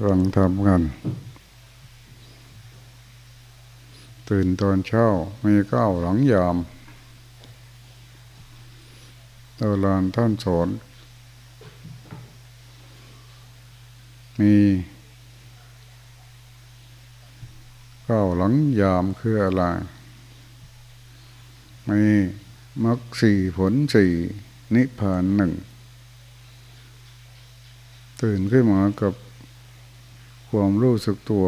ฟังทำกัน ตื่นตอนเช้า มีก้าวหลังยามตลานท่านสอนมีก้าวหลังยามคืออะไรมีมรรคสี่ผลสี่ นิพพานหนึ่ง ตื่นขึ้นมากับความรู้สึกตัว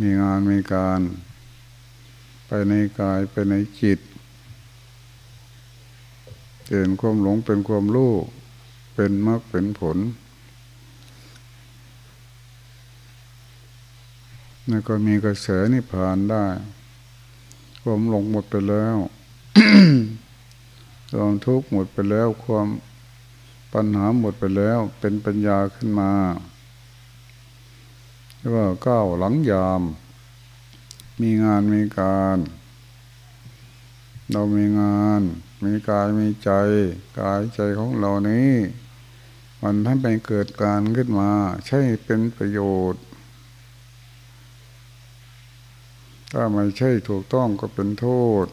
มีงานมีการ ไปในกายไปในจิตเห็นความหลงเป็นความรู้เป็นมรรคเป็นผล แล้วก็มีกระแสนิพพานได้ ความหลงหมดไปแล้ว ความทุกข์หมดไปแล้วความปัญหาหมดไปแล้วเป็นปัญญาขึ้นมาเรียกว่าก้าวหลังยาม มีงานมีการ เรามีงาน มีกายมีใจ กายใจของเรานี้ มันถ้าไปเกิดการขึ้นมา ใช่เป็นประโยชน์ ถ้าไม่ใช่ถูกต้องก็เป็นโทษ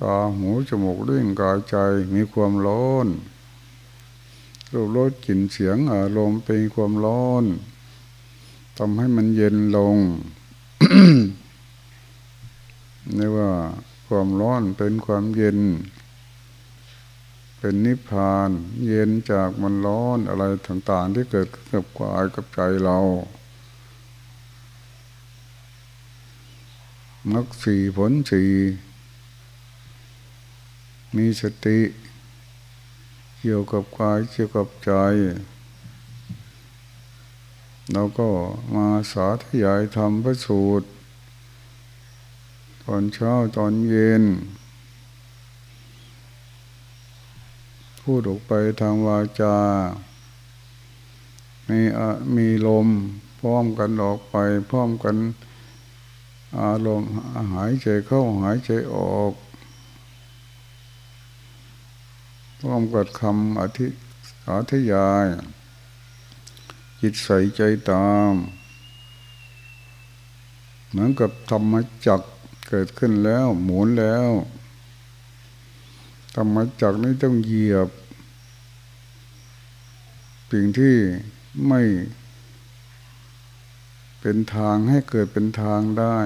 ตาหูจมูกลิ้นกายใจมีความร้อนรูปรสกลิ่นเสียงอารมณ์เป็นความร้อนทำให้มันเย็นลงนี่ว่าความร้อนเป็นความเย็น เป็นนิพพาน เย็นจากมันร้อนอะไรต่างๆที่เกิดกับกายกับใจเรามักสี่ผลสี่ มีสติ เกี่ยวกับกายเกี่ยวกับใจเราก็มาสาธยายทำพระสูตร ตอนเช้าตอนเย็น พูดออกไปทางวาจา มีมีลมพร้อมกันออกไป พร้อมกันอารมณ์หายใจเข้าหายใจออกพ ร้อมกับคำอธิอธิยาย จิตใส่ใจตาม เหมือนกับธรรมจักเกิดขึ้นแล้ว หมุนแล้วธรรมจักนี้ต้องเหยียบ สิ่งที่ไม่เป็นทางให้เกิดเป็นทางได้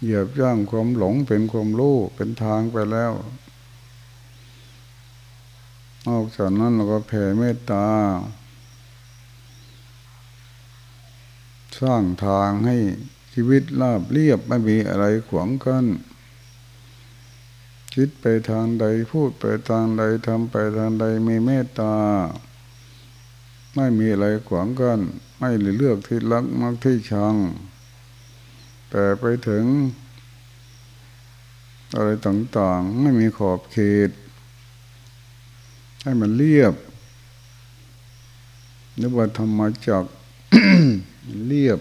เหยียบย่างความหลงเป็นความรู้เป็นทางไปแล้ว นอกจากนั้นเราก็แผ่เมตตา สร้างทางให้ชีวิตราบเรียบไม่มีอะไรขวางกัน้นคิดไปทางใดพูดไปทางใดทำไปทางใดมีเมตตา ไม่มีอะไรขวางกัน้นไม่เลือกที่รักมักที่ชัง แต่ไปถึง อะไรต่างๆ ไม่มีขอบเขต ให้มันเรียบนึกว่าธรรมจักเรียบ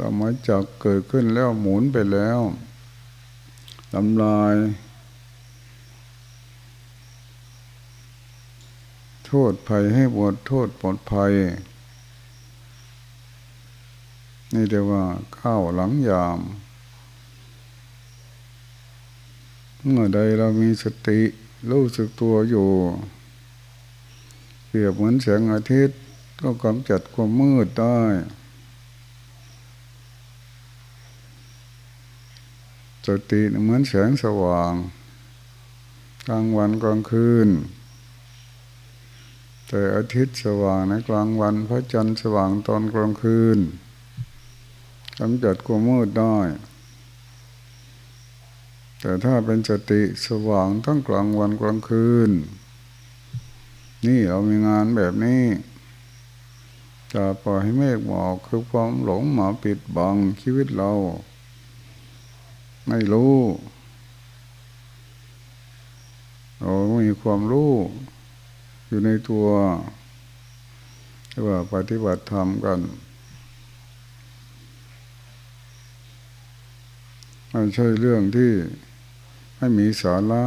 ธรรมจักเกิดขึ้นแล้วหมุนไปแล้วทำลาย โทษภัยให้หมดโทษปลอดภัย นี่เรียกว่าข้าวหลังยาม เมื่อใดเรามีสติรู้สึกตัวอยู่เปรียบเหมือนแสงอาทิตย์ก็กำจัดความมืดได้ สติเหมือนแสงสว่าง กลางวันกลางคืน แต่อาทิตย์สว่างในกลางวันพระจันทร์สว่างตอนกลางคืนกำจัดความมืดได้ แต่ถ้าเป็นสติสว่างทั้งกลางวันกลางคืน นี่เรามีงานแบบนี้ จะปล่อยให้เมฆหมอกคือความหลงหมาปิดบังชีวิตเรา ไม่รู้เรามีความรู้อยู่ในตัวว่าปฏิบัติธรรมกันไม่ใช่เรื่องที่ ให้มีสาระ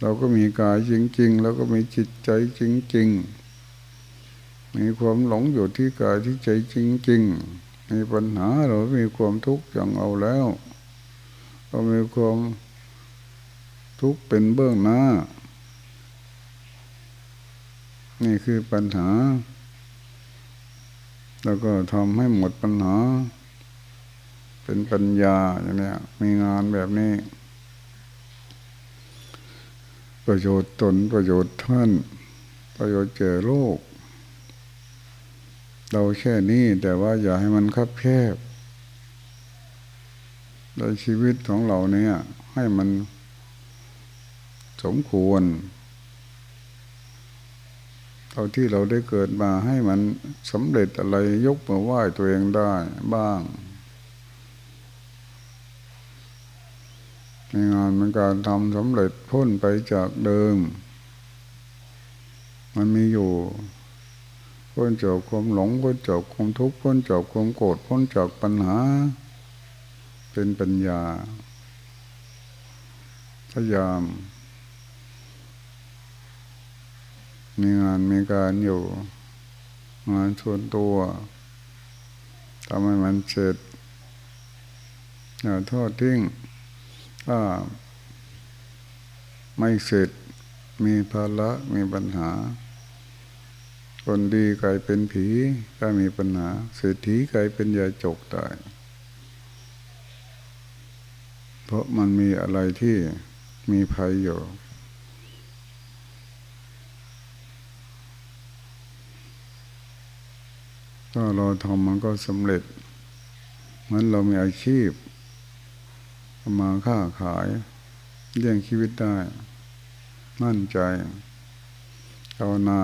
เราก็มีกายจริงๆแล้วก็มีจิตใจจริง ๆ มีความหลงอยู่ที่กายที่ใจจริง ๆ มีปัญหาเรามีความทุกข์อย่างเอาแล้วเรามีความทุกข์เป็นเบื้องหน้า นี่คือปัญหา แล้วก็ทำให้หมดปัญหา เป็นปัญญาอย่างนี้มีงานแบบนี้ ประโยชน์ตนประโยชน์ท่าน ประโยชน์เจอโลก เราแค่นี้แต่ว่าอย่าให้มันคับแคบในชีวิตของเราเนี่ย ให้มันสมควรเท่าที่เราได้เกิดมาให้มันสำเร็จอะไรยกมือไหว้ตัวเองได้บ้าง ในงานมันการทำสำเร็จพ้นไปจากเดิม มันมีอยู่พ้นจากความหลงพ้นจากความทุกข์พ้นจากความโกรธพ้นจากปัญหา เป็นปัญญาพยายาม มีงานมีการอยู่ งานชวนตัวทำให้มันเสร็จอย่าทอดทิ้ง ถ้าไม่เสร็จมีภาระมีปัญหา คนดีกลายเป็นผีก็มีปัญหา เศรษฐีกลายเป็นยาจกตายเพราะมันมีอะไรที่มีภัยอยู่ถ้าเราทำมันก็สำเร็จ เหมือนเรามีอาชีพ มาค้าขายเลี้ยงชีวิตได้ มั่นใจภาวนา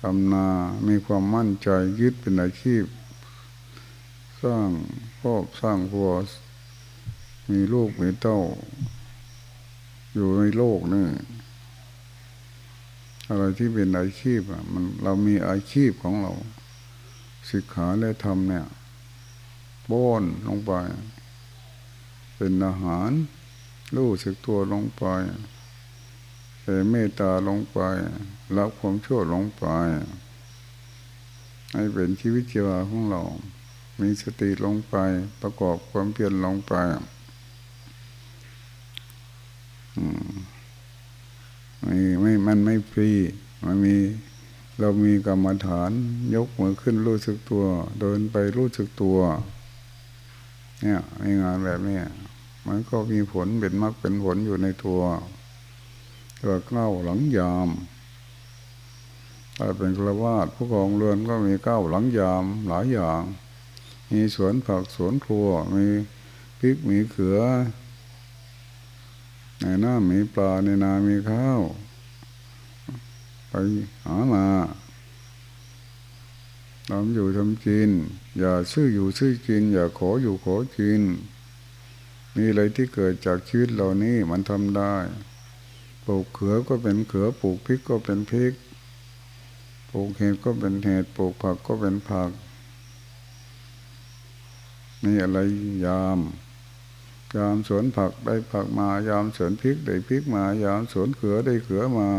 ทำนา มีความมั่นใจยึดเป็นอาชีพ สร้างครอบสร้างครัวมีลูกมีเต้า อยู่ในโลกนี่อะไรที่เป็นอาชีพอะมันเรามีอาชีพของเรา ศึกษาและทำเนี่ยโบ้นลงไป เป็นอาหาร รู้สึกตัวลงไปเเมตตาลงไปรับความชั่วลงไปให้เป็นชีวิตชีวาของเรา มีสติลงไปประกอบความเพียรลงไปไม่ไม่มันไม่ฟรีมันมีเรามีกรรมฐาน ยกมือขึ้นรู้สึกตัว เดินไปรู้สึกตัว เนี่ยในงานแบบนี้ มันก็มีผลเป็นมรรคเป็นผลอยู่ในตัวตัวเก้าหลังยามถ้าเป็นกระวาดผู้กองเรือนก็มีเก้าหลังยามหลายอย่าง มีสวนผักสวนครัว มีพริกมีเขือ ในน้ามีปลาในนา มีข้าว ไปหามาทำอยู่ทำกิน อย่าซื้ออยู่ซื้อกิน อย่าขออยู่ขอกิน มีอะไรที่เกิดจากชีวิตเหล่านี้มันทำได้ปลูกเขือก็เป็นเขือปลูกพริกก็เป็นพริกปลูกเห็ดก็เป็นเห็ดปลูกผักก็เป็นผักมีอะไรยาม ยามสวนผักได้ผักมายามสวนพริกได้พริกมายามสวนเขือได้เขือมา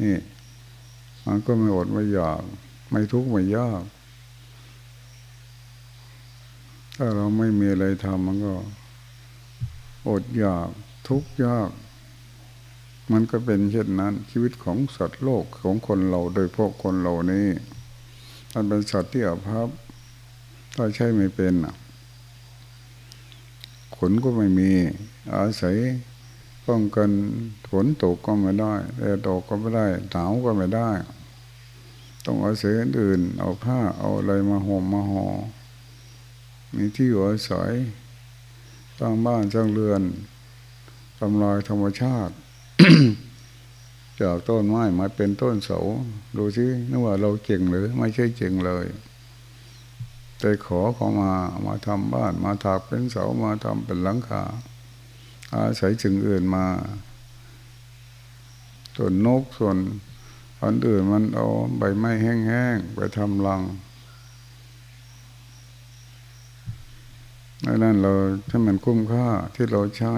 นี่มันก็ไม่อดไม่อยาก ไม่ทุกข์ไม่ยาก ถ้าเราไม่มีอะไรทำมันก็ อดอยากทุกข์ยาก มันก็เป็นเช่นนั้น ชีวิตของสัตว์โลกของคนเราโดยพวกคนเรานี้มันเป็นสัตว์ที่อภัพถ้าใช่ไม่เป็นอะขนก็ไม่มี อาศัยป้องกันฝนตกก็ไม่ได้แดดตกก็ไม่ได้หนาวก็ไม่ได้ ต้องอาศัยอื่น เอาผ้าเอาอะไรมาห่มมาหอ่อ มีที่อยู่อาศัยสร้างบ้านสร้างเรือนทำลายธรรมชาติ จากต้นไม้มาเป็นต้นเสาดูสินึกว่าเราเก่งหรือไม่ใช่เก่งเลยแต่ขอเขามามาทำบ้านมาถากเป็นเสามาทำเป็นหลังคาอาศัยจึงอื่นมา ส่วนนกส่วนอันอื่นมันเอาใบไม้แห้งๆไปทำรัง ดังนั้นเราถ้ามันคุ้มค่าที่เราใช้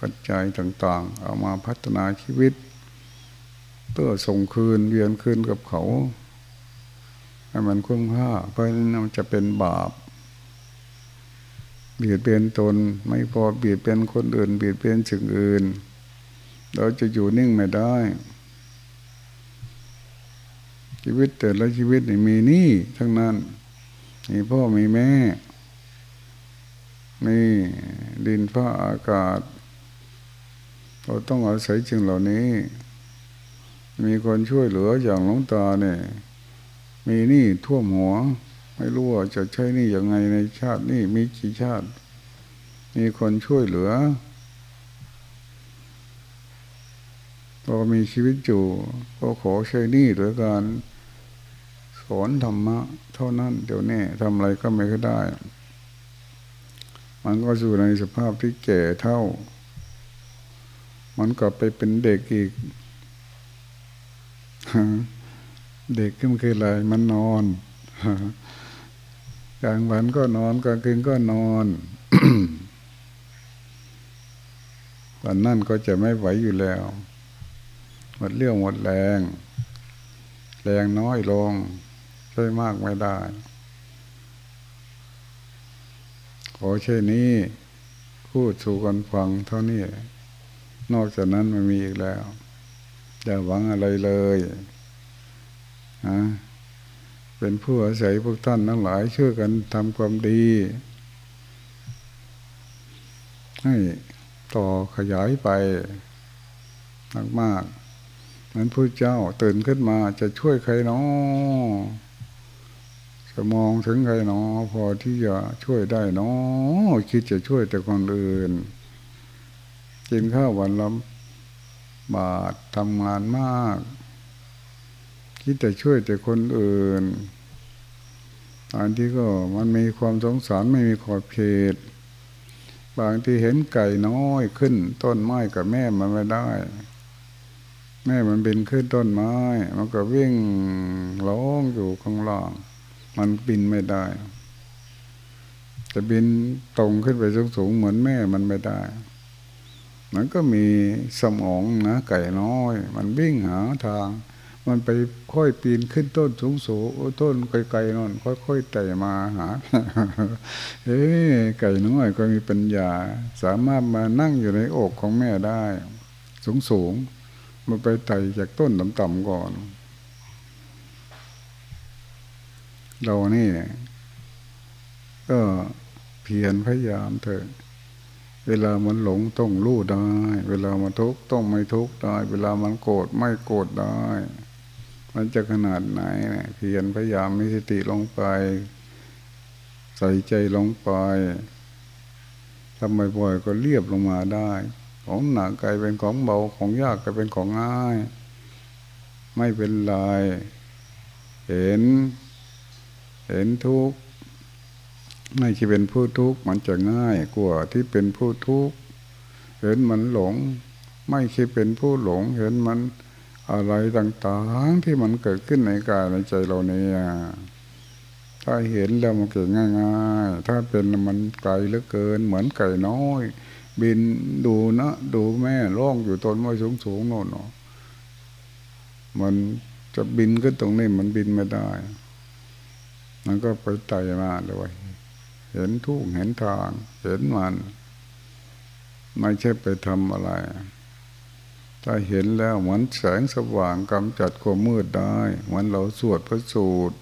ปัจจัยต่างๆ เอามาพัฒนาชีวิตเพื่อส่งคืนเวียนคืนกับเขาให้มันคุ้มค่า เพราะนั้นมันจะเป็นบาปเบียดเบียนตนไม่พอเบียดเบียนคนอื่นเบียดเบียนสิ่งอื่น เราจะอยู่นิ่งไม่ได้ ชีวิตแต่ละชีวิตนี่มีนี่ทั้งนั้น มีพ่อมีแม่ มีดินฟ้าอากาศ เราต้องอาศัยจึงเหล่านี้ มีคนช่วยเหลืออย่างหลวงตาเนี่ยมีนี่ท่วมหัว ไม่รู้ว่าจะใช้นี่ยังไงในชาตินี่มีกี่ชาติ มีคนช่วยเหลือเรามีชีวิตอยู่ ก็ขอใช้นี่ด้วยการสอนธรรมะ เท่านั้นเดี๋ยวนี้ทำอะไรก็ไม่ได้ มันก็อยู่ในสภาพที่แก่เท่า มันก็ไปเป็นเด็กอีก เด็กก็ไม่คืออะไร มันนอน กลางวันก็นอนกลางคืนก็นอนตอนนั่นก็จะไม่ไหวอยู่แล้ว หมดเรื่องหมดแรง แรงน้อยลงใช่มากไม่ได้ ขอเช่นนี้พูดสู่กันฟังเท่านี้ นอกจากนั้นไม่มีอีกแล้วอย่าหวังอะไรเลยฮะเป็นผู้อาศัยพวกท่านทั้งหลายช่วยกันทำความดี ให้ต่อขยายไปมากๆนั้นผู้เจ้าตื่นขึ้นมาจะช่วยใครเนาะ จะมองถึงใครเนาะพอที่จะช่วยได้เนาะคิดจะช่วยแต่คนอื่น กินข้าววันละบาททำงานมาก คิดแต่ช่วยแต่คนอื่นอันที่ก็มันมีความสงสารไม่มีขอบเขต บางที่เห็นไก่น้อยขึ้น ต้นไม้กับแม่มันไม่ได้ แม่มันบินขึ้นต้นไม้ มันก็วิ่งร้องอยู่ข้างล่าง มันบินไม่ได้จะบินตรงขึ้นไปสูงๆเหมือนแม่มันไม่ได้ มันก็มีสมองนะไก่น้อย มันวิ่งหาทาง มันไปค่อยปีนขึ้นต้นสูงสูงต้นไกลๆนั่นค่อยๆไต่มาหา เอ้ไก่น้อยก็มีปัญญา สามารถมานั่งอยู่ในอกของแม่ได้ สูงสูงมันไปไต่จากต้นต่ำๆก่อน เรานี่ ก็เพียรพยายามเถอะ เวลามันหลงต้องรู้ได้ เวลามันทุกข์ต้องไม่ทุกข์ได้ เวลามันโกรธไม่โกรธได้ มันจะขนาดไหนเนี่ยเพียรพยายามมีสติลงไป ใส่ใจลงไปทำบ่อยๆก็เรียบลงมาได้ ของหนักกลายเป็นของเบาของยากกลายเป็นของง่าย ไม่เป็นไรเห็น เห็นทุกข์ไม่ใช่เป็นผู้ทุกข์มันจะง่ายกว่าที่เป็นผู้ทุกข์เห็นมันหลง ไม่ใช่เป็นผู้หลง เห็นมันอะไรต่างๆที่มันเกิดขึ้นในกายในใจเราเนี่ยถ้าเห็นแล้วมันเกิดง่ายๆ ถ้าเป็นมันไกลเหลือเกิน เหมือนไก่น้อย บินดูนะดูแม่ร้องอยู่ต้นไม้สูงๆโน่นมันจะบินขึ้นตรงนี้มันบินไม่ได้ มันก็ไปไต่มาเลยเห็นทุกเห็นทาง เห็นมัน ไม่ใช่ไปทำอะไร ถ้าเห็นแล้วเหมือนแสงสว่างกำจัดความมืดได้เหมือนเราสวดพระสูตร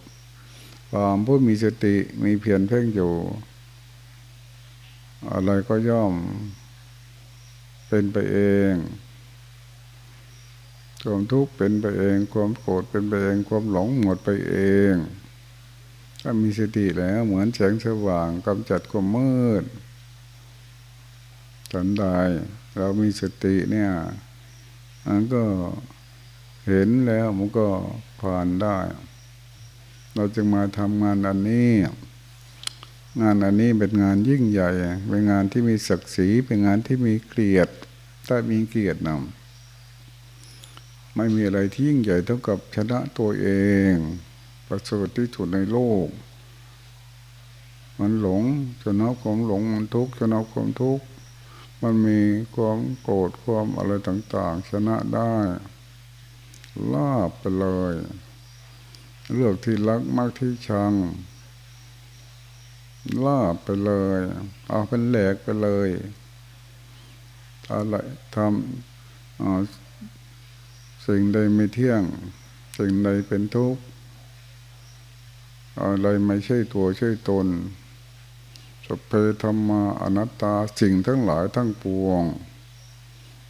ความผู้มีสติมีเพียรเพ่งอยู่ อะไรก็ย่อมเป็นไปเองความทุกข์เป็นไปเอง ความโกรธเป็นไปเอง ความหลงหมดไปเอง ถ้ามีสติแล้ว เหมือนแสงสว่างกำจัดความมืดสันใดเรามีสติเนี่ยมันก็เห็นแล้วมันก็ผ่านได้ เราจึงมาทำงานอันนี้ งานอันนี้เป็นงานยิ่งใหญ่ เป็นงานที่มีศักดิ์ศรี เป็นงานที่มีเกียรติ ถ้ามีเกียรตินำไม่มีอะไรที่ยิ่งใหญ่เท่ากับชนะตัวเอง ประเสริฐที่สุดในโลก มันหลงชนะความหลงมันทุกข์ชนะความทุกข์มันมีความโกรธความอะไรต่าง ๆ ชนะได้ลาบไปเลย เลือกที่รักมากที่ชังลาบไปเลย เอาเป็นแหลกไปเลยอะไรทำสิ่งใดไม่เที่ยง สิ่งใดเป็นทุกข์ อะไรไม่ใช่ตัวใช่ตนสเพธรรมาอนัตตาสิ่งทั้งหลายทั้งปวง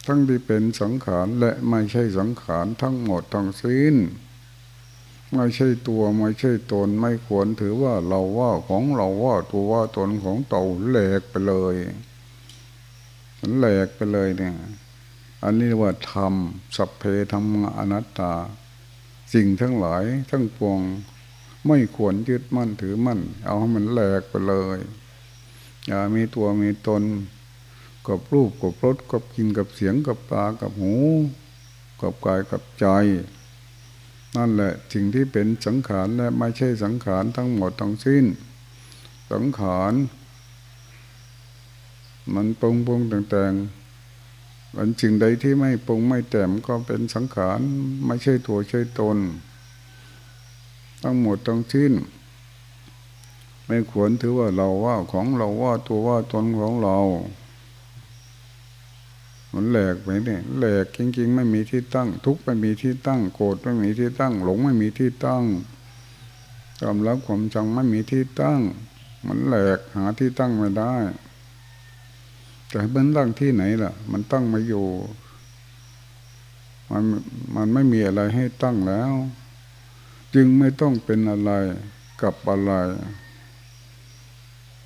ทั้งที่เป็นสังขารและไม่ใช่สังขารทั้งหมดทั้งสิ้น ไม่ใช่ตัวไม่ใช่ตนไม่ควรถือว่าเราว่าของเราว่าตัวว่าตนของเต่าแหลกไปเลยมันแหลกไปเลยเนี่ย อันนี้ว่าธรรมสัพเพธรรมอนัตตา สิ่งทั้งหลายทั้งปวง ไม่ควรยึดมั่นถือมั่น เอาให้มันแหลกไปเลย อย่ามีตัวมีตนกับรูปกับรสกับกินกับเสียงกับตากับหู กับกายกับใจ นั่นแหละสิ่งที่เป็นสังขารและไม่ใช่สังขารทั้งหมดทั้งสิ้น สังขารมันปรุงปรุงแต่งๆมันสิ่งใดที่ไม่ปรุงไม่แต่มก็เป็นสังขารไม่ใช่ตัวใช่ตน ทั้งหมดทั้งสิ้น ไม่ควรถือว่าเราว่าของเราว่าตัวว่าตนของเรา มันแหลกไปเนี่ยแหลกจริง ๆ ไม่มีที่ตั้ง ทุกไม่มีที่ตั้ง โกรธไม่มีที่ตั้ง หลงไม่มีที่ตั้งความรักความจังไม่มีที่ตั้ง มันแหลกหาที่ตั้งไม่ได้แต่มันตั้งที่ไหนล่ะ มันตั้งมาอยู่ มันมันไม่มีอะไรให้ตั้งแล้ว จึงไม่ต้องเป็นอะไรกับอะไร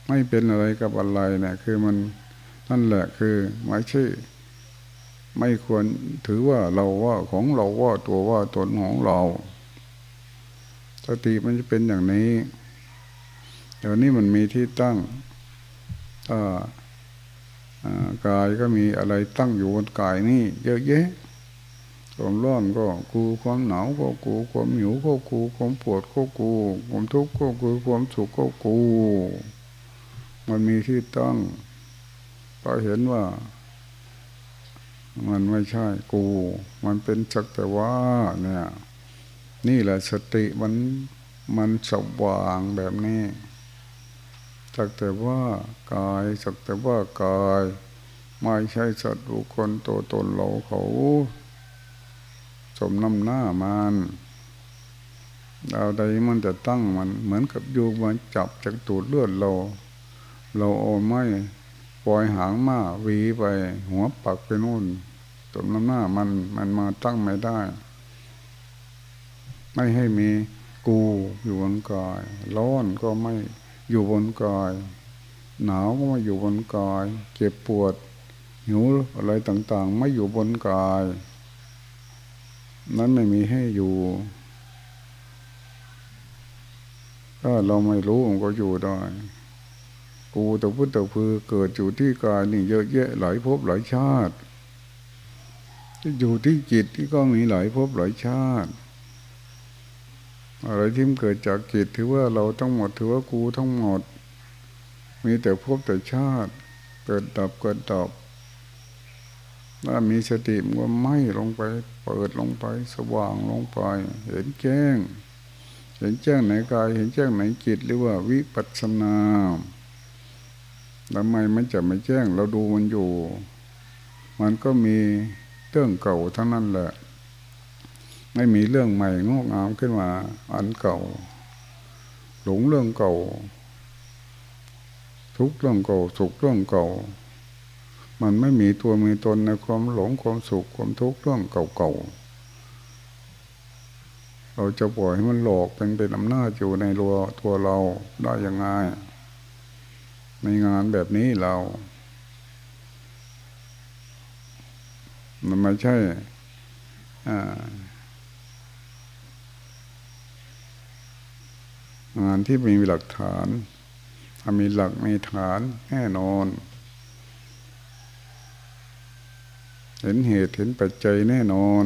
ไม่เป็นอะไรกับอะไรเนี่ยคือมันนั่นแหละคือไม่ใช่ไม่ควรถือว่าเราว่าของเราว่าตัวว่าตนของเราสติมันจะเป็นอย่างนี้เดี๋ยวนี้มันมีที่ตั้งกายก็มีอะไรตั้งอยู่บนกายนี่เยอะแยะ ความร้อนก็กูความหนาวก็กูความหิวก็กูความปวดก็กูความทุกข์ก็กูความสุขก็กู มันมีที่ตั้งก็เห็นว่า มันไม่ใช่กู มันเป็นสักแต่ว่าเนี่ย นี่แหละสติมันมันสว่างแบบนี้สักแต่ว่ากายสักแต่ว่ากาย ไม่ใช่สัตว์บุคคลตัวตนเราเขา สมน้ำหน้ามันเอาใดมันจะตั้งมัน เหมือนกับอยู่มันจับจากตูดเลือดเรา เราเอไม้ปล่อยหางมาวีไป หัวปักไปนู่นตรงน้ำหน้ามันมันมาตั้งไม่ได้ ไม่ให้มีกูอยู่บนกายร้อนก็ไม่อยู่บนกายหนาวก็ไม่อยู่บนกาย เจ็บปวดหิวอะไรต่างๆ ไม่อยู่บนกาย นั้นไม่มีให้อยู่ ถ้าเราไม่รู้มันก็อยู่ได้ กูตะพุทธพือเกิดอยู่ที่กายนี่เยอะแยะหลายภพหลายชาติ อยู่ที่จิตที่ก็มีหลายภพหลายชาติอะไรที่มันเกิดจากจิตถือว่าเราทั้งหมดถือว่ากูทั้งหมด มีแต่ภพแต่ชาติ เกิดดับเกิดดับ ถ้ามีสติมันก็ไหมลงไป เปิดลงไป สว่างลงไป เห็นแจ้ง เห็นแจ้งไหนกาย เห็นแจ้งไหนจิตหรือว่าวิปัสสนาทำไมมันจะไม่แจ้ง เราดูมันอยู่ มันก็มีเรื่องเก่าทั้งนั้นแหละ ไม่มีเรื่องใหม่งอกงามขึ้นมา อันเก่า หลงเรื่องเก่า ทุกเรื่องเก่าสุขเรื่องเก่า มันไม่มีตัวมีตนในความหลงความสุขความทุกข์เรื่องเก่าๆ เราจะปล่อยให้มันหลอกเป็นเป็นอำนาจอยู่ในรัวตัวเราได้ยังไงในงานแบบนี้เรา มันไม่ใช่งานที่มีหลักฐาน มีหลักมีฐานแน่นอน เห็นเหตุเห็นปัจจัยแน่นอน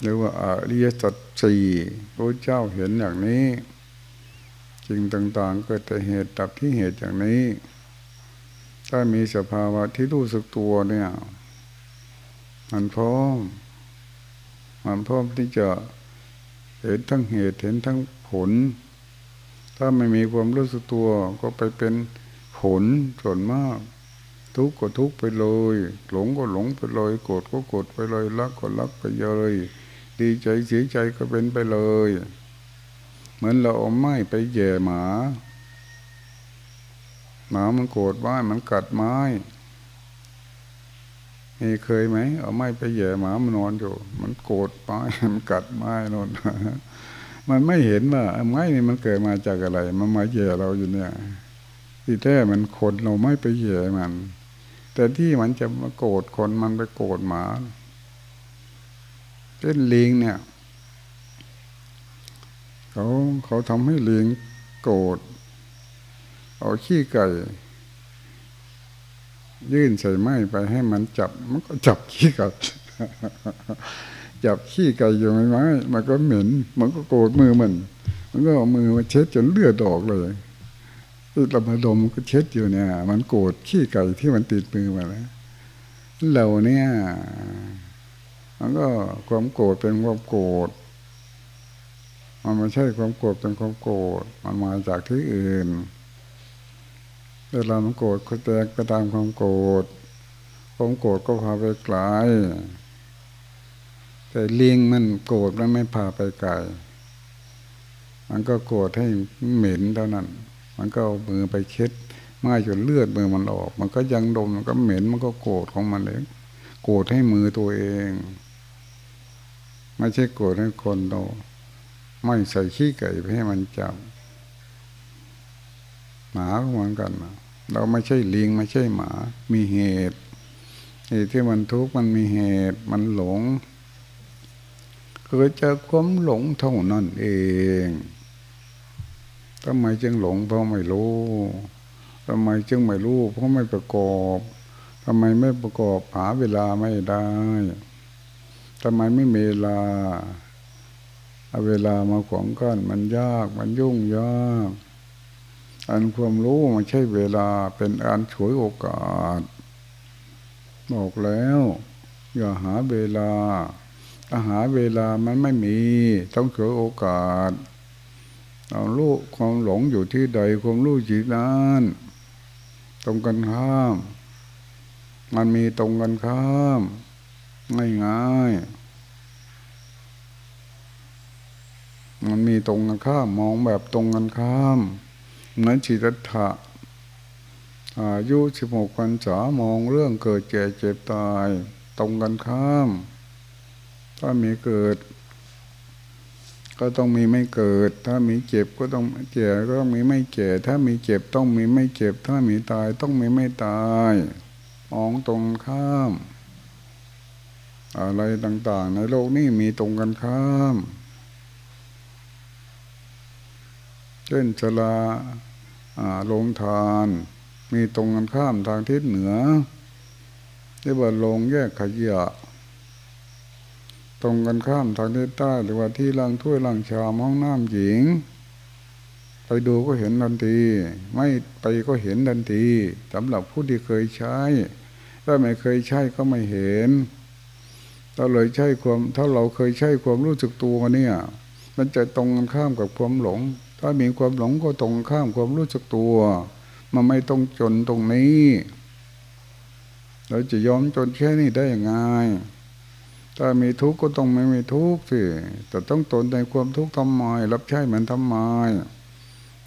เรียกว่าอริยสัจสี่พระเจ้าเห็นอย่างนี้สิ่งต่างๆเกิดแต่เหตุดับที่เหตุอย่างนี้ ถ้ามีสภาวะที่รู้สึกตัวเนี่ย มันพร้อมมันพร้อมที่จะเห็นทั้งเหตุเห็นทั้งผล ถ้าไม่มีความรู้สึกตัวก็ไปเป็นผลส่วนมาก ทุกข์ก็ทุกข์ไปเลย หลงก็หลงไปเลยโกรธก็โกรธไปเลยรักก็รักไปเลย ดีใจเสียใจก็เป็นไปเลย เหมือนเราเอาไม้ไปแย่หมาหมามันโกรธว่ามันกัดไม้มีเคยไหมเอาไม้ไปแย่หมามันนอนอยู่ มันโกรธไม้มันกัดไม้นอนมันไม่เห็นว่าไม้นี่มันเกิดมาจากอะไร มันมาแย่เราอยู่เนี่ยที่แท้มันคนเราไม่ไปแย่มัน แต่ที่มันจะมาโกรธคนมันไปโกรธหมาเช่นลิงเนี่ย เขาเขาทำให้ลิงโกรธเอาขี้ไก่ ยื่นใส่ไม้ไปให้มันจับ มันก็จับขี้ไก่จับขี้ไก่อยู่ไม้ไม้มันก็เหม็น มันก็โกรธมือมัน มันก็เอามือมาเช็ดจนเลือดออกเลย เรามาดมก็เช็ดอยู่เนี่ย มันโกรธขี้ไก่ที่มันติดมือมาแล้วเราเนี่ยมันก็ความโกรธเป็นความโกรธมันไม่ใช่ความโกรธเป็นความโกรธมันมาจากที่อื่นเวลามันโกรธก็แตกไปตามความโกรธความโกรธก็พาไปไกลแต่เลี้ยงมันโกรธแล้วไม่พาไปไกลมันก็โกรธให้เหม็นเท่านั้น มันก็เอามือไปเช็ดมาจนเลือดมือมันออก มันก็ยังดมมันก็เหม็นมันก็โกรธของมันเองโกรธให้มือตัวเอง ไม่ใช่โกรธให้คนเราไม่ใส่ขี้ไก่ให้มันจับหมาก็เหมือนกันเราไม่ใช่ลิงไม่ใช่หมา มีเหตุเหตุที่มันทุกข์มันมีเหตุมันหลงเกิดจากความหลงเท่านั้นเอง ทำไมจึงหลง เพราะไม่รู้ทำไมจึงไม่รู้ เพราะไม่ประกอบทำไมไม่ประกอบหาเวลาไม่ได้ทำไมไม่มีเวลาเอาเวลามาขวางกั้นมันยากมันยุ่งยากอันความรู้มันใช่เวลาเป็นอันฉวยโอกาส บอกแล้ว อย่าหาเวลาถ้าหาเวลามันไม่มี ต้องฉวยโอกาส เอาลูกความหลงอยู่ที่ใดความรู้จีนั้นตรงกันข้าม มันมีตรงกันข้ามง่ายง่ายมันมีตรงกันข้ามมองแบบตรงกันข้ามนั้นจิตถะอายุสิบหกพรรษามองเรื่องเกิดแก่เจ็บตาย ตรงกันข้าม ถ้ามีเกิด ก็ต้องมีไม่เกิด ถ้ามีเจ็บก็ต้องเจ็บก็ต้องมีไม่เจ็บถ้ามีเจ็บต้องมีไม่เจ็บ ถ้ามีตายต้องมีไม่ตายมองตรงข้าม อะไรต่างๆ ในโลกนี้มีตรงกันข้ามเช่นชลาลงทาน มีตรงกันข้ามทางทิศเหนือเรียกว่าลงแยกขยะ ตรงกันข้ามทางทิศใต้หรือว่าที่ล้างถ้วยล้างชามห้องน้ำหญิง ไปดูก็เห็นทันที ไม่ไปก็เห็นทันทีสำหรับผู้ที่เคยใช้ ถ้าไม่เคยใช้ก็ไม่เห็นเราเลยใช้ความถ้าเราเคยใช้ความรู้สึกตัวเนี่ยมันจะตรงกันข้ามกับความหลง ถ้ามีความหลงก็ตรงข้ามความรู้สึกตัว มันไม่ต้องจนตรงนี้ เราจะยอมจนแค่นี้ได้ยังไง ถ้ามีทุกข์ก็ต้องไม่มีทุกข์สิแต่ต้องตนในความทุกข์ทำไมรับใช้มันทำไม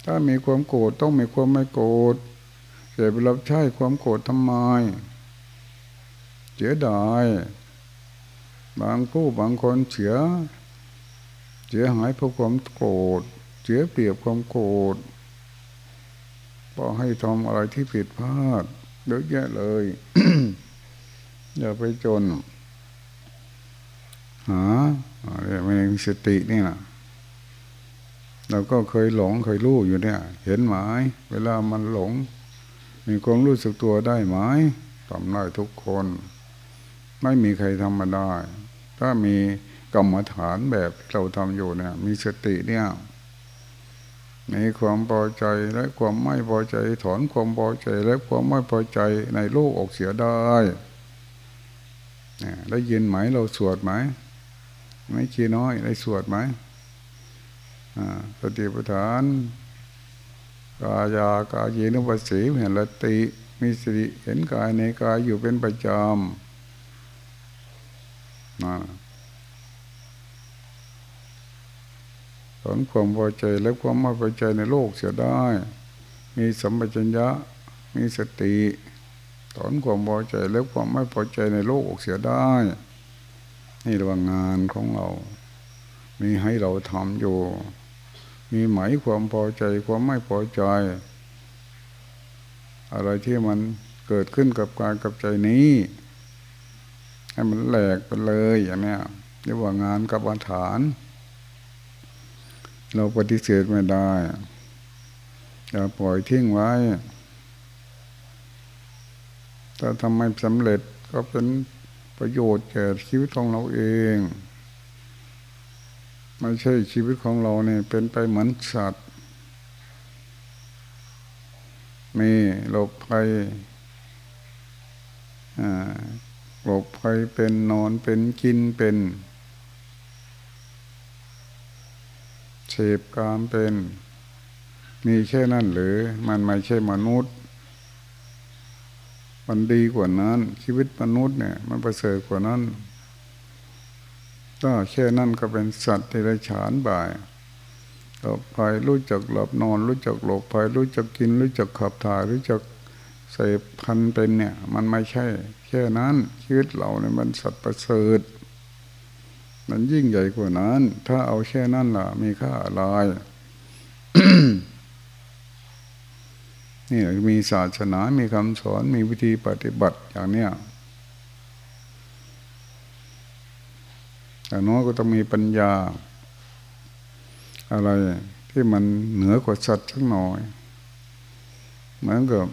ถ้ามีความโกรธต้องมีความไม่โกรธเสียไปรับใช้ความโกรธทำไมเสียดายบางผู้บางคนเสียเสียหายเพราะความโกรธเสียเปรียบความโกรธพอให้ทำอะไรที่ผิดพลาดเยอะแยะเลยอย่าไปจน หาอะไรไม่มีสตินี่นะเราก็เคยหลงเคยรู้อยู่เนี่ย เห็นไหมเวลามันหลง มีความรู้สึกตัวได้ไหมทำได้ทุกคน ไม่มีใครทำมาได้ ถ้ามีกรรมฐานแบบเราทำอยู่เนี่ย มีสติเนี่ยมีความพอใจและความไม่พอใจ ถอนความพอใจและความไม่พอใจในโลกออกเสียได้ได้ยินไหมเราสวดไหม ไม่ชีน้อยได้สวดไหมปฏิปทาน กายากายเยนุปัสสีเห็นละติมีสติเห็นกายในกายอยู่เป็นประจำนะถอนความพอใจและความไม่พอใจในโลกเสียได้ มีสัมปชัญญะ มีสติ ถอนความพอใจและความไม่พอใจในโลกออกเสียได้ นี่ระวังงานของเรา มีให้เราทำอยู่ มีหมายความพอใจความไม่พอใจ อะไรที่มันเกิดขึ้นกับกายกับใจนี้ ให้มันแหลกไปเลยอย่างนี้เรียกว่างานกับอาฐาน เราปฏิเสธไม่ได้อย่าปล่อยทิ้งไว้ ถ้าทำไม่สำเร็จก็เป็น ประโยชน์แก่ชีวิตของเราเองไม่ใช่ชีวิตของเราเนี่ยเป็นไปเหมือนสัตว์ มีหลบภัยหลบภัยเป็นนอนเป็นกินเป็นเสพกามเป็น มีแค่นั้นหรือมันไม่ใช่มนุษย์ มันดีกว่านั้น ชีวิตมนุษย์เนี่ย มันประเสริฐกว่านั้นก็แค่นั้นก็เป็นสัตว์ที่ไรฉานบ่ายหลบภัยรู้จักหลับนอน รู้จักหลบภัยรู้จักกิน รู้จักขับถ่าย รู้จักใส่พันเป็นเนี่ย มันไม่ใช่ แค่นั้น ชีวิตเราเนี่ยมันสัตว์ประเสริฐมันยิ่งใหญ่กว่านั้น ถ้าเอาแค่นั้นล่ะ มีค่าอะไร นี่มีศาสนา มีคำสอน มีวิธีปฏิบัติอย่างเนี้ยแต่น้อยก็ต้องมีปัญญา อะไรที่มันเหนือกว่าสัตว์สักหน่อย เหมือนกับ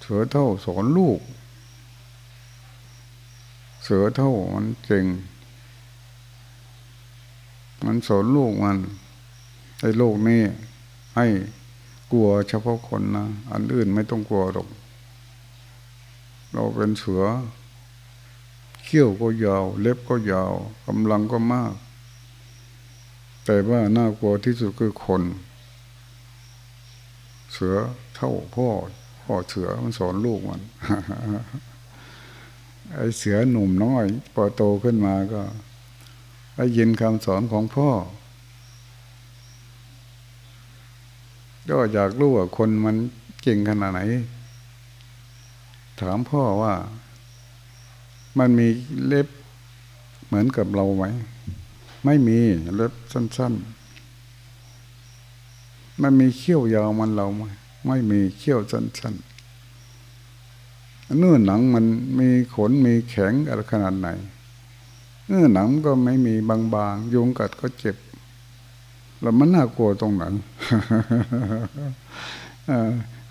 เสือเท่าสอนลูก เสือเท่ามันเก่ง มันสอนลูกมันในโลกนี้ ให้กลัวเฉพาะคนนะอันอื่นไม่ต้องกลัวหรอก เราเป็นเสือเขี้ยวก็ยาว เล็บก็ยาวกำลังก็มาก แต่ว่าน่ากลัวที่สุดคือคน เสือเท่าพ่อพ่อเสือมันสอนลูกมันไอเสือหนุ่มน้อยพอโตขึ้นมาก็ได้ยินคำสอนของพ่อ ก็อยากรู้ว่าคนมันเก่งขนาดไหน ถามพ่อว่า มันมีเล็บเหมือนกับเราไหมไม่มีเล็บสั้น ๆ มันมีเขี้ยวยาวมันเราไหมไม่มีเขี้ยวสั้นๆเนื้อหนังมันมีขนมีแข็งอะไรขนาดไหนเนื้อหนังก็ไม่มีบางๆยุงกัดก็เจ็บ แล้วมันน่ากลัวตรงไหน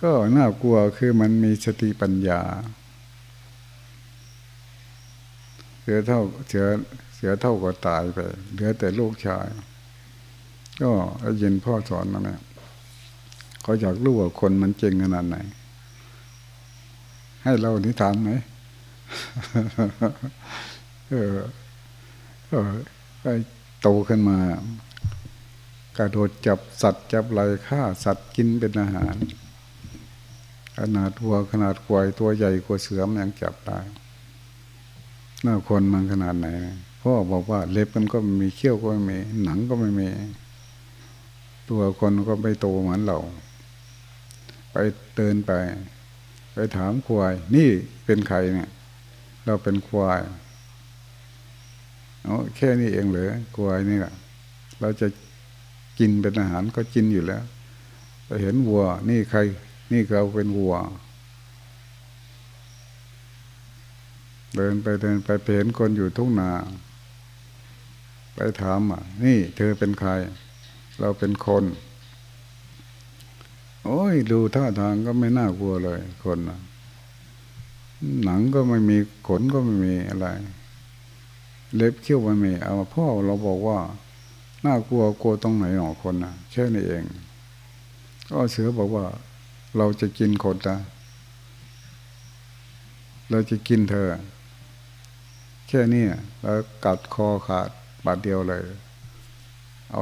ก็น่ากลัวคือมันมีสติปัญญา เสือเท่าเสือเสือเท่าก็ตายไป เหลือแต่ลูกชาย ก็ได้ยินพ่อสอนนะเนี่ยเขาอยากรู้ว่าคนมันเจงขนาดไหน ให้เรานิทานไหมเออเออโตขึ้นมา กระโดดจับสัตว์จับไหลฆ่าสัตว์กินเป็นอาหาร ขนาดวัวขนาดควายตัวใหญ่กว่าเสือมันยังจับได้หน้าคนมันขนาดไหนพ่อบอกว่าเล็บมันก็ไม่มีเขี้ยวก็ไม่มีหนังก็ไม่มี ตัวคนก็ไม่โตเหมือนเรา ไปเดินไป ไปถามควาย นี่เป็นใครเนี่ย เราเป็นควายโอ้แค่นี้เองเหรอควายนี่แหละเราจะ กินเป็นอาหารก็กินอยู่แล้วเห็นวัว นี่ใคร นี่เราเป็นวัว เดินไปเดินไปเห็นคนอยู่ทุ่งนา ไปถามอะ นี่เธอเป็นใคร เราเป็นคน โอ้ย ดูท่าทางก็ไม่น่ากลัวเลย คนนะหนังก็ไม่มีขนก็ไม่มีอะไร เล็บเขี้ยวไม่มีเอาพ่อเราบอกว่า น่ากลัวกลัวตรงไหนหนอคนนะแค่นี้เอง ก็เสือบอกว่า เราจะกินคนนะเราจะกินเธอ แค่นี้เรากัดคอขาดบาดเดียวเลย เอา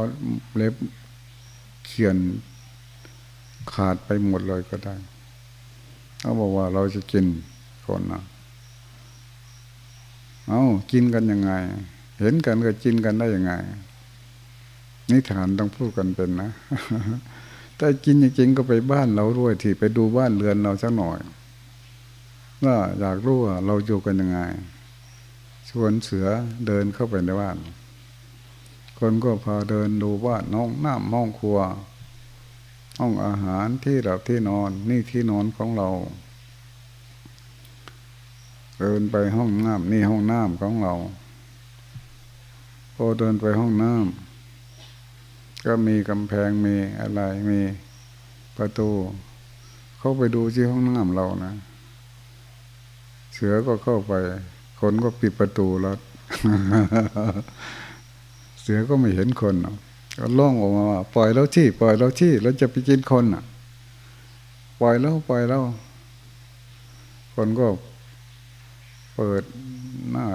เล็บเขียนขาดไปหมดเลยก็ได้เขาบอกว่าเราจะกินคนนะเอากินกันยังไง เห็นกันก็กินกันได้ยังไง นิทานต้องพูดกันเป็นนะแต่กินจริงๆก็ไปบ้านเราด้วยที่ไปดูบ้านเรือนเราสักหน่อยว่าอยากรู้ว่าเราอยู่กันยังไง ชวนเสือเดินเข้าไปในบ้าน คนก็พาเดินดูบ้านน้องน้ำห้องครัว ห้องอาหารที่หลับที่นอนนี่ที่นอนของเรา เดินไปห้องน้ำนี่ห้องน้ำของเราพอเดินไปห้องน้ำ ก็มีกำแพงมีอะไรมีประตู เข้าไปดูที่ห้องน้ำเรานะ เสือก็เข้าไป คนก็ปิดประตูแล้วเสือก็ไม่เห็นคนก็ล่องออกมาว่าปล่อยแล้วที่ ปล่อยแล้วที่เราจะไปกินคนอะ ปล่อยแล้วปล่อยแล้ว คนก็เปิดหน้า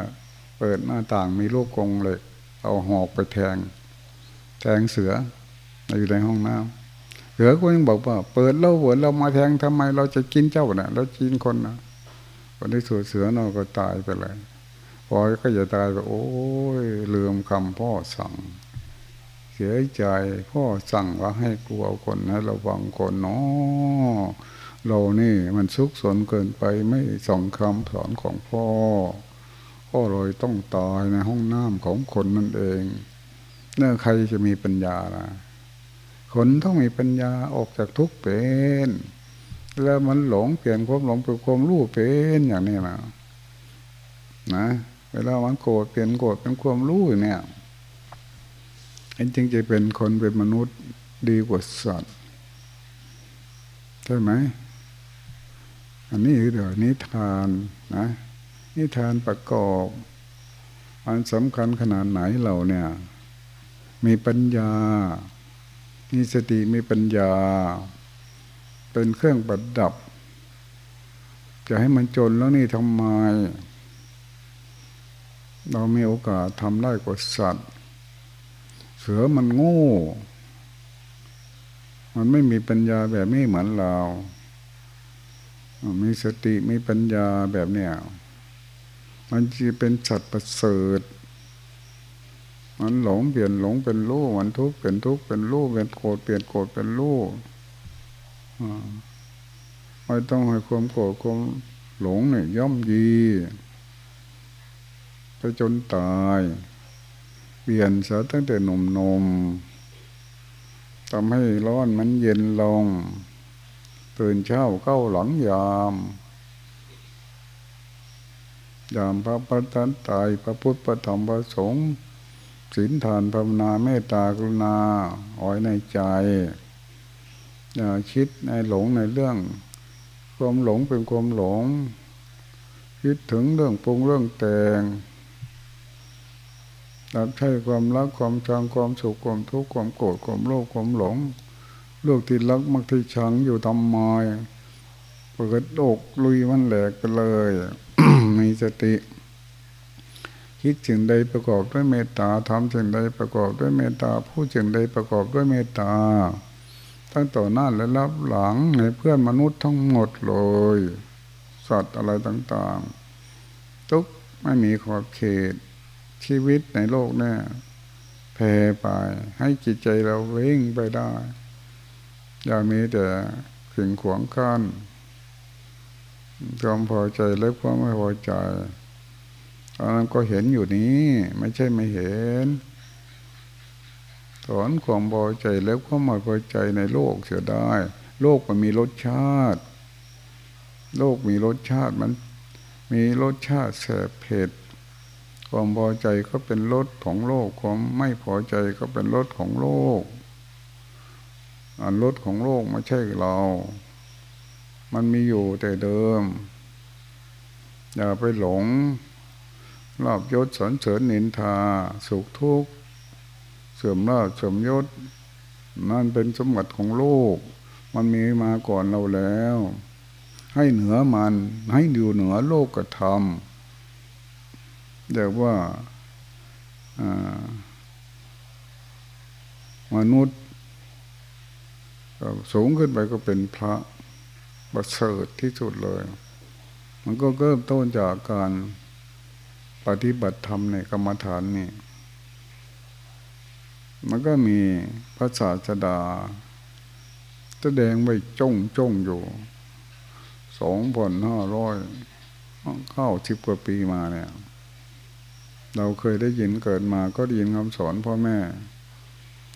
เปิดหน้าต่างมีลูกกงเลย เอาหอกไปแทง แทงเสืออยู่ในห้องน้ำเสือก็ยังบอกว่า เปิดเล่าหัวเรามาแทงทำไม เราจะกินเจ้าเนะ่ยเรากินคนนะวันที่สุดเสือนอก็ตายไปเลยพอก็จะตายไปโอ้ยลืมคำพ่อสั่ง เสียใจพ่อสั่งว่าให้กลัวคนให้ระวังคนเนาะเรานี่มันซุกสนเกินไปไม่ส่องคำสอนของพ่อพ่อเลยต้องตายในห้องน้ำของคนนั่นเอง เนื่อใครจะมีปัญญาล่ะคนต้องมีปัญญาออกจากทุกเป็น แล้วมันหลงเปลี่ยนความหลงเป็นความรู้เป็นอย่างนี้นะนะเวลามันโกรธเปลี่ยนโกรธเป็นความรู้เนี่ยอันจริงจะเป็นคนเป็นมนุษย์ดีกว่าสัตว์ใช่ไหมอันนี้เดี๋ยวนิทานนะนิทานประกอบอันสำคัญขนาดไหนเราเนี่ย มีปัญญา มีสติมีปัญญา เป็นเครื่องประดับ จะให้มันจนแล้วนี่ทำไม เรามีโอกาสทำได้กว่าสัตว์ เสือมันโง่ มันไม่มีปัญญาแบบนี้เหมือนเรา มีสติมีปัญญาแบบเนี้ยมันจะเป็นสัตว์ประเสริฐ มันหลงเปลี่ยนหลงเป็นรู้มันทุกข์เป็นทุกข์เป็นรู้เป็นโกรธเปลี่ยนโกรธเป็นรู้ไม่ต้องให้ความโกรธความหลงเนี่ยย่อมยีไปจนตาย เปลี่ยนซะตั้งแต่หนุ่มนมทำให้ร้อนมันเย็นลง ตื่นเช้าเข้าหลังยาม ยามพระพัฒนตายพระพุทธพระธรรมพระสงฆ์ ศีลทานภาวนาเมตตากรุณาอ้อยในใจอย่าคิดในหลงในเรื่อง ความหลงเป็นความหลง คิดถึงเรื่องปรุงเรื่องแต่งรับใช้ความรักความชังความสุขความทุกข์ความโกรธความโลภความหลงลูกที่รักมักที่ชังอยู่ทำไมเปิดอกลุยมันแหลกไปเลยมีสติ คิดสิ่งใดประกอบด้วยเมตตาทำสิ่งใดประกอบด้วยเมตตาพูดสิ่งใดประกอบด้วยเมตตาทั้งต่อหน้าและรับหลังในเพื่อนมนุษย์ทั้งหมดเลย สัตว์อะไรต่างๆ ทุกไม่มีขอบเขต ชีวิตในโลกเนี่ยแผ่ไปให้จิตใจเราเว่งไปได้ อย่ามีแต่สิ่งขวางกั้นความพอใจและความไม่พอใจ อันนั้นก็เห็นอยู่นี้ ไม่ใช่ไม่เห็น ถอนความพอใจแล้วก็มาพอใจในโลกเสียได้ โลกมันมีรสชาติ โลกมีรสชาติมันมีรสชาติแสบเผ็ดความพอใจก็เป็นรสของโลก ความไม่พอใจก็เป็นรสของโลกอันรสของโลกไม่ใช่เรา มันมีอยู่แต่เดิม อย่าไปหลง รอบยศสนเสริญนินทา สุขทุกข์เสื่อมราชเสื่อมยศ นั่นเป็นสมบัติของโลก มันมีมาก่อนเราแล้ว ให้เหนือมันให้อยู่เหนือโลกกระทำเรียกว่ามนุษย์สูงขึ้นไปก็เป็นพระประเสริฐที่สุดเลย มันก็เริ่มต้นจากการ ปฏิบัติธรรมในกรรมฐานนี่มันก็มีพระศาสดาแสดงไว้จ้องจ้องอยู่สองพันห้าร้อยเข้าสิบกว่าปีมาเนี่ย เราเคยได้ยินเกิดมาก็ได้ยินคำสอนพ่อแม่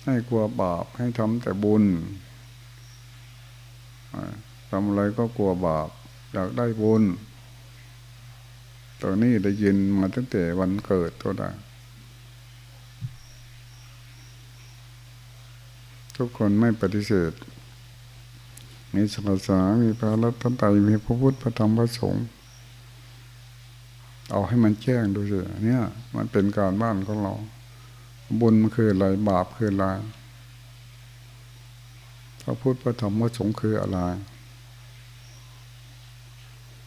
ให้กลัวบาปให้ทำแต่บุญทำอะไรก็กลัวบาปอยากได้บุญ ตอนนี้ได้ยินมาตั้งแต่วันเกิดตัวได้ทุกคนไม่ปฏิเสธ มีศาสนามีพระรัตนตรัยมีพระพุทธพระธรรมพระสงฆ์เอาให้มันแจ้งดูสิเนี่ย มันเป็นการบ้านของเรา บุญมันคืออะไร บาปคืออะไรพระพุทธพระธรรมพระสงฆ์คืออะไร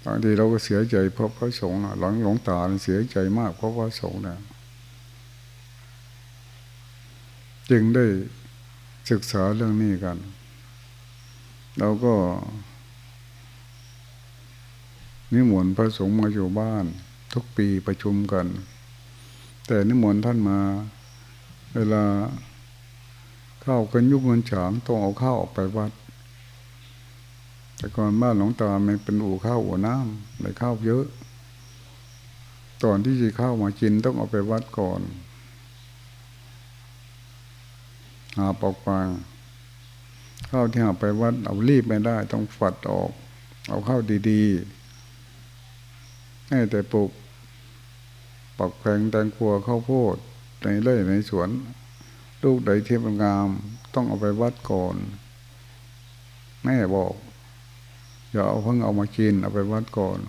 บางทีเราก็เสียใจเพราะพระสงฆ์หลังหลงตาเสียใจมากเพราะพระสงฆ์นะจึงได้ศึกษาเรื่องนี้กัน เราก็ นิมนต์พระสงฆ์มาอยู่บ้าน ทุกปีประชุมกัน แต่นิมนต์ท่านมา เวลาเข้ากันยุคเงินฉางต้องเอาข้าวออกไปวัด แต่ก่อนบ้านหลวงตาไม่เป็นอู่ข้าวอู่น้ำเลยข้าวเยอะ ตอนที่จะข้าวมากินต้องเอาไปวัดก่อนหาปอกไปข้าวที่หาไปวัดเอารีบไม่ได้ ต้องฝัดออก เอาข้าวดีๆให้แต่ปลูกปักแพงแตงกัวข้าวโพดในไร่ในสวน ลูกใดเทียบงาม ต้องเอาไปวัดก่อน แม่บอก อย่าเอาเพิ่งเอามากินเอาไปวัดก่อน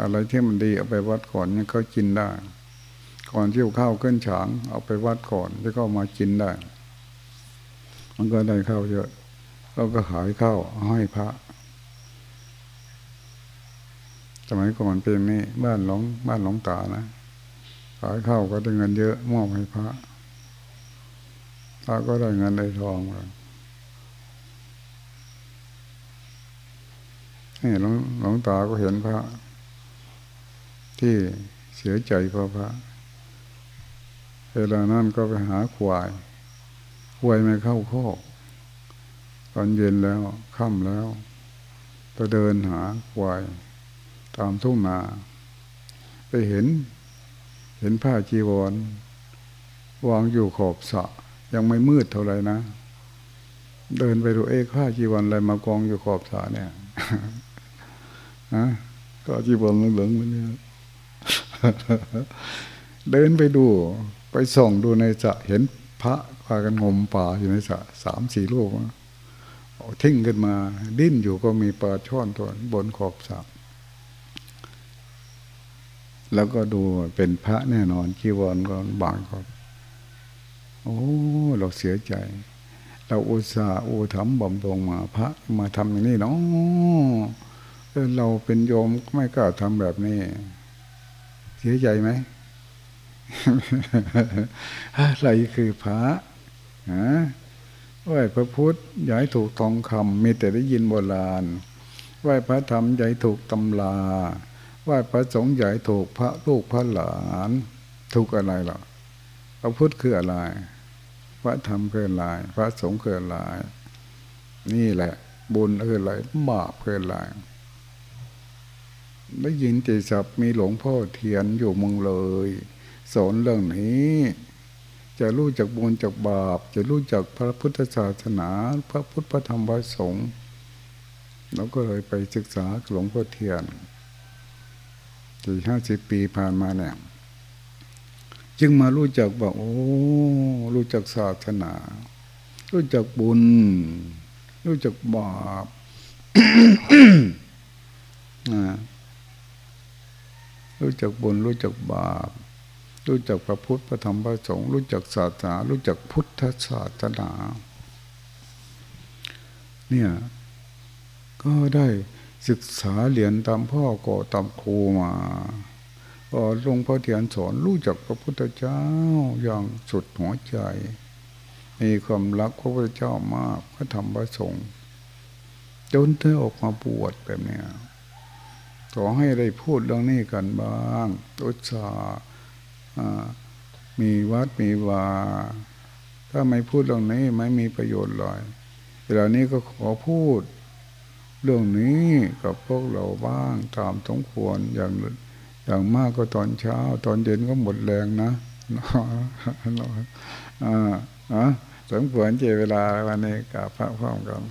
อะไรที่มันดีเอาไปวัดก่อนนี่ก็กินได้ ก่อนที่ข้าวขึ้นฉาง เอาไปวัดก่อนแล้วก็มากินได้ มันก็ได้ข้าวเยอะเราก็ขายข้าวให้พระสมัยก่อนเป็นนี่บ้านหลงบ้านหลงตานะขายข้าวก็ได้เงินเยอะมอบให้พระพระก็ได้เงินได้ทองเลย นี่หลวงหลวงตาก็เห็นพระ ที่เสียใจเพราะพระเวลานั้นก็ไปหาควาย ควายไม่เข้าคอกตอนเย็นแล้วค่ำแล้วไปเดินหาควาย ตามทุ่งนา ไปเห็น เห็นผ้าจีวร วางอยู่ขอบสะ ยังไม่มืดเท่าไรนะ เดินไปดูเอ๊ะผ้าจีวรอะไรมากองอยู่ขอบสะเนี่ย นะก็จีบอลเหลืองๆมันเนี่ยเดินไปดู ไปส่องดูในสระเห็นพระพากันงมป่าอยู่ในสระสามสี่ลูกทิ้งขึ้นมา ดิ้นอยู่ก็มีปลาช่อนตัวบนขอบสระแล้วก็ดูเป็นพระแน่นอนกีวรก็บางก็โอ้ เราเสียใจ เราอุตส่าห์อุทำบ่มลงมา พระมาทำอย่างนี้เนาะ เราเป็นโยมไม่กล้าทำแบบนี้ เสียใจไหมอะไรคือพระฮะไหวพระพุทธอย่าให้ถูกทองคำมีแต่ได้ยินโบราณไหวพระธรรมอย่าให้ถูกตำลาไหวพระสงฆ์อย่าให้ถูกพระลูกพระหลานถูกอะไรหรอพระพุทธคืออะไร พระธรรมคืออะไร พระสงฆ์คืออะไร นี่แหละ บุญคืออะไรบาปคืออะไร ได้ยินใจสับมีหลวงพ่อเทียนอยู่มึงเลย สอนเรื่องนี้ จะรู้จักบุญจากบาป จะรู้จักพระพุทธศาสนา พระพุทธพระธรรมพระสงฆ์เราก็เลยไปศึกษาหลวงพ่อเทียนสี่ห้าสิบปีผ่านมาเนี่ยจึงมารู้จักบอกโอ้รู้จักศาสนา รู้จักบุญ รู้จักบาป รู้จักบุญรู้จักบาป รู้จักพระพุทธพระธรรมพระสงฆ์รู้จักศาสนารู้จักพุทธศาสนา เนี่ยก็ได้ศึกษาเรียนตามพ่อก่อตามครูมาพอหลวงพ่อเทียนสอนรู้จักพระพุทธเจ้าอย่างสุดหัวใจ มีความรักพระพุทธเจ้ามากพระธรรมพระสงฆ์จนเธอออกมาบวชแบบเนี้ย ขอให้ได้พูดเรื่องนี้กันบ้างอุตสาห์มีวัดมีวาถ้าไม่พูดเรื่องนี้ไม่มีประโยชน์เลยเวลานี้ก็ขอพูด เรื่องนี้กับพวกเราบ้างตามสมควรอย่างอย่างมากก็ตอนเช้า ตอนเย็นก็หมดแรงนะนอ่าอ่าสมควรเจเวลาวันนี้กับพระพร้อมกัน